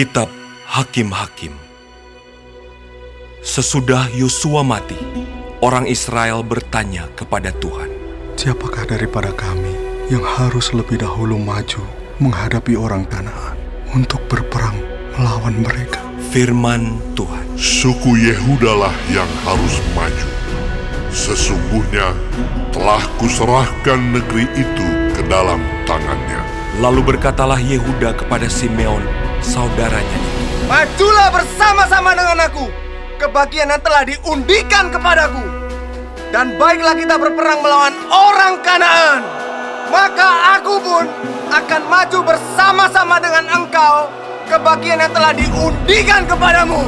Kitab Hakim-Hakim Sesudah Yosua mati, orang Israel bertanya kepada Tuhan, Siapakah daripada kami yang harus lebih dahulu maju menghadapi orang Kanaan untuk berperang melawan mereka? Firman Tuhan, Suku Yehudalah yang harus maju. Sesungguhnya telah kuserahkan negeri itu ke dalam tangannya. Lalu berkatalah Yehuda kepada Simeon, saudaranya itu, Majulah bersama-sama dengan aku ke bagian yang telah diundikan kepadaku. Dan baiklah kita berperang melawan orang Kanaan. Maka aku pun akan maju bersama-sama dengan engkau ke bagian yang telah diundikan kepadamu.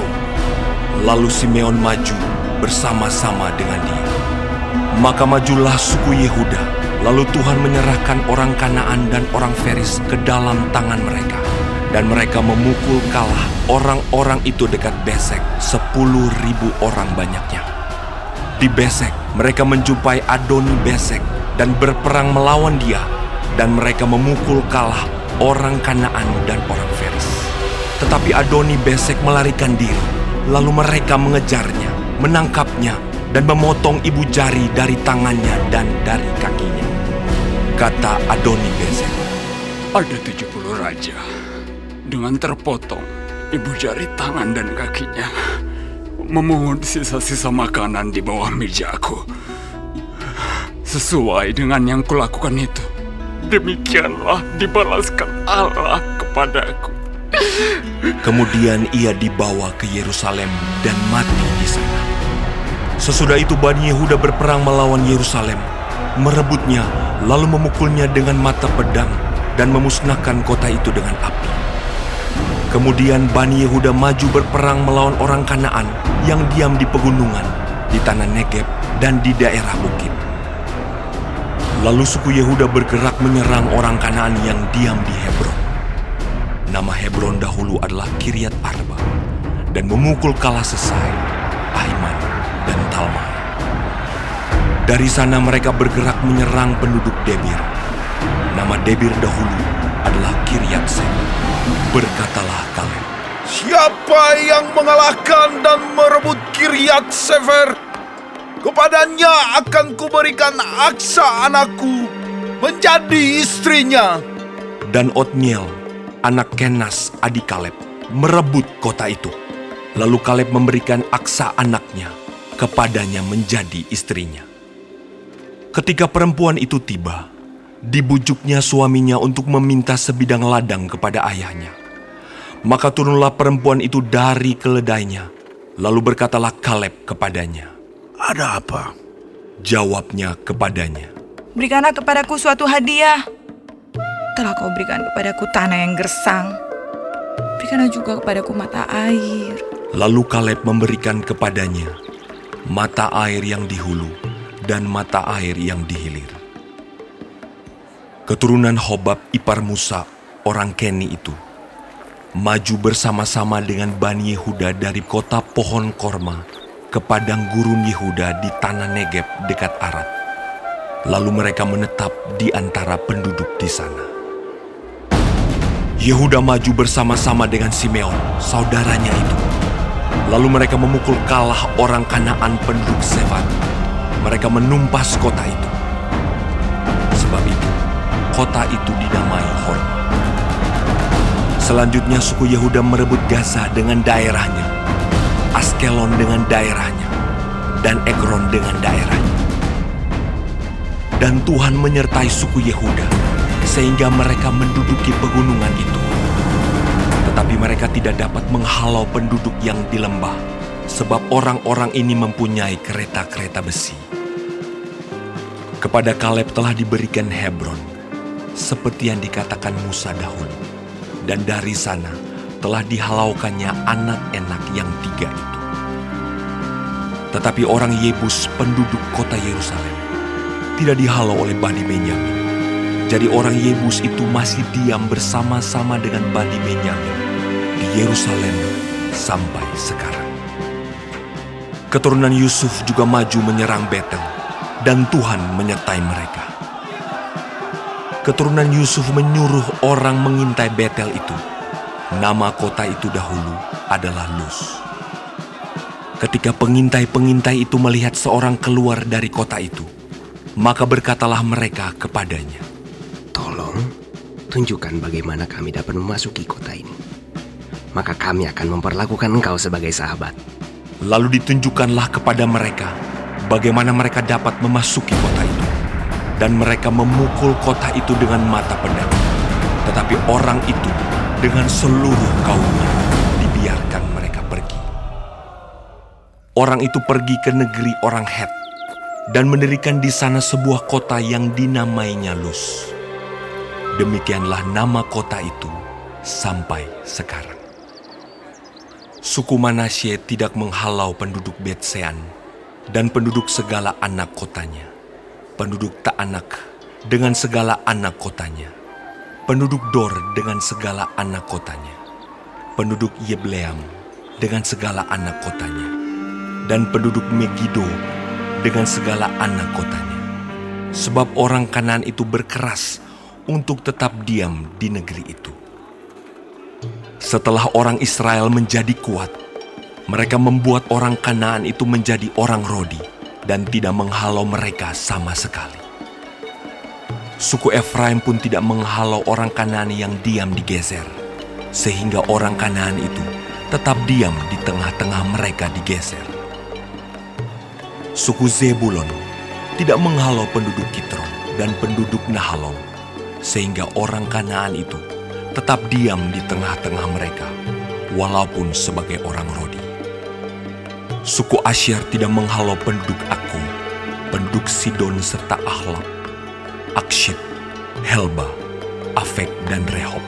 Lalu Simeon maju bersama-sama dengan dia. Maka majulah suku Yehuda. Lalu Tuhan menyerahkan orang Kanaan dan orang Feris ke dalam tangan mereka. Dan mereka memukul kalah orang-orang itu dekat Besek, sepuluh ribu orang banyaknya. Di Besek, mereka menjumpai Adoni Besek dan berperang melawan dia. Dan mereka memukul kalah orang Kanaan dan orang Feris. Tetapi Adoni Besek melarikan diri. Lalu mereka mengejarnya, menangkapnya, dan memotong ibu jari dari tangannya dan dari kakinya. Kata Adoni Besek, Ada 70 raja dengan terpotong ibu jari tangan dan kakinya memungut sisa-sisa makanan di bawah mejaku. Sesuai dengan yang kulakukan itu, demikianlah dibalaskan Allah kepadaku. Kemudian ia dibawa ke Yerusalem dan mati di sana. Sesudah itu Bani Yehuda berperang melawan Yerusalem, merebutnya, lalu memukulnya dengan mata pedang dan memusnahkan kota itu dengan api. Kemudian Bani Yehuda maju berperang melawan orang Kanaan yang diam di pegunungan, di tanah Negeb, dan di daerah bukit. Lalu suku Yehuda bergerak menyerang orang Kanaan yang diam di Hebron. Nama Hebron dahulu adalah Kiryat Arba dan memukul kalah Sesai, Aiman, dan Talmai. Dari sana mereka bergerak menyerang penduduk Debir. Nama Debir dahulu adalah Kiryat Sefer. Berkatalah Kaleb, Siapa yang mengalahkan dan merebut Kiryat Sefer? Kepadanya akan kuberikan Aksa anakku menjadi istrinya. dan Otniel, anak Kenas adik Kaleb, merebut kota itu. Lalu Kaleb memberikan Aksa anaknya kepadanya menjadi istrinya. Ketika perempuan itu tiba, dibujuknya suaminya untuk meminta sebidang ladang kepada ayahnya. Maka turunlah perempuan itu dari keledainya, lalu berkatalah Kaleb kepadanya. Ada apa? Jawabnya kepadanya, Berikanlah kepadaku suatu hadiah. Telah kau berikan kepadaku tanah yang gersang. Berikanlah juga kepadaku mata air. Lalu Kaleb memberikan kepadanya mata air yang di hulu dan mata air yang di hilir. Keturunan Hobab ipar Musa, orang Keni itu, maju bersama-sama dengan Bani Yehuda dari kota pohon korma ke padang gurun Yehuda di tanah Negeb dekat Arad. Lalu mereka menetap di antara penduduk di sana. Yehuda maju bersama-sama dengan Simeon, saudaranya itu. Lalu mereka memukul kalah orang Kanaan penduduk Sevan. Mereka menumpas kota itu. Kota itu dinamai Horma. Selanjutnya suku Yehuda merebut Gaza dengan daerahnya, Askelon dengan daerahnya, dan Ekron dengan daerahnya. Dan Tuhan menyertai suku Yehuda, sehingga mereka menduduki pegunungan itu. Tetapi mereka tidak dapat menghalau penduduk yang di lembah, sebab orang-orang ini mempunyai kereta-kereta besi. Kepada Kaleb telah diberikan Hebron, seperti yang dikatakan Musa dahulu. Dan dari sana telah dihalaukannya anak enak yang tiga itu. Tetapi orang Yebus penduduk kota Yerusalem tidak dihalau oleh Bani Benyamin. Jadi orang Yebus itu masih diam bersama-sama dengan Bani Benyamin di Yerusalem sampai sekarang. Keturunan Yusuf juga maju menyerang Betel dan Tuhan menyertai mereka. Keturunan Yusuf menyuruh orang mengintai Betel itu. Nama kota itu dahulu adalah Luz. Ketika pengintai-pengintai itu melihat seorang keluar dari kota itu, maka berkatalah mereka kepadanya, Tolong, tunjukkan bagaimana kami dapat memasuki kota ini. Maka kami akan memperlakukan engkau sebagai sahabat. Lalu ditunjukkanlah kepada mereka bagaimana mereka dapat memasuki kota itu. Dan mereka memukul kota itu dengan mata pedang. Tetapi orang itu dengan seluruh kaumnya dibiarkan mereka pergi. Orang itu pergi ke negeri orang Het dan mendirikan di sana sebuah kota yang dinamainya Luz. Demikianlah nama kota itu sampai sekarang. Suku Manasye tidak menghalau penduduk Betsean dan penduduk segala anak kotanya. Penduduk Taanak dengan segala anak kotanya. Penduduk Dor dengan segala anak kotanya. Penduduk Yebleam dengan segala anak kotanya. Dan penduduk Megido dengan segala anak kotanya. Sebab orang kanan itu berkeras untuk tetap diam di negeri itu. Setelah orang Israel menjadi kuat, mereka membuat orang Kanaan itu menjadi orang Rodi dan tidak menghalau mereka sama sekali. Suku Efraim pun tidak menghalau orang Kanaan yang diam di Geser, sehingga orang Kanaan itu tetap diam di tengah-tengah mereka di Geser. Suku Zebulon tidak menghalau penduduk Kitron dan penduduk Nahalol, sehingga orang Kanaan itu tetap diam di tengah-tengah mereka, walaupun sebagai orang Rodi. Suku Asyar tidak menghalau penduduk Aku, penduduk Sidon serta Ahlab, Akshid, Helba, Afek, dan Rehob.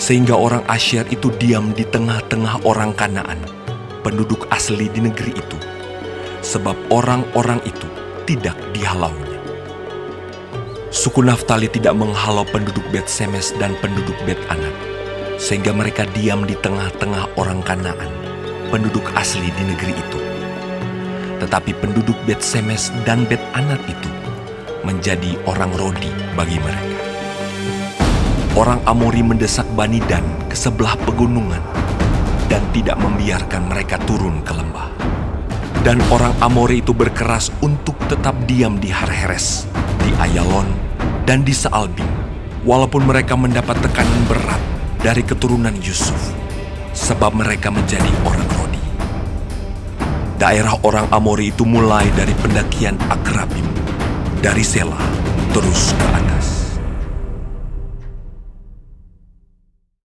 Sehingga orang Asyar itu diam di tengah-tengah orang Kanaan, penduduk asli di negeri itu, sebab orang-orang itu tidak dihalaunya. Suku Naftali tidak menghalau penduduk Bet Semes dan penduduk Bet Anak, sehingga mereka diam di tengah-tengah orang Kanaan, penduduk asli di negeri itu. Tetapi penduduk Bet Semes dan Bet Anak itu menjadi orang Rodi bagi mereka. Orang Amori mendesak Bani Dan ke sebelah pegunungan dan tidak membiarkan mereka turun ke lembah. Dan orang Amori itu berkeras untuk tetap diam di Harheres, di Ayalon, dan di Saalbim, walaupun mereka mendapat tekanan berat dari keturunan Yusuf, sebab mereka menjadi orang. Daerah orang Amori itu mulai dari pendakian Akrabim, dari Sela, terus ke Anak.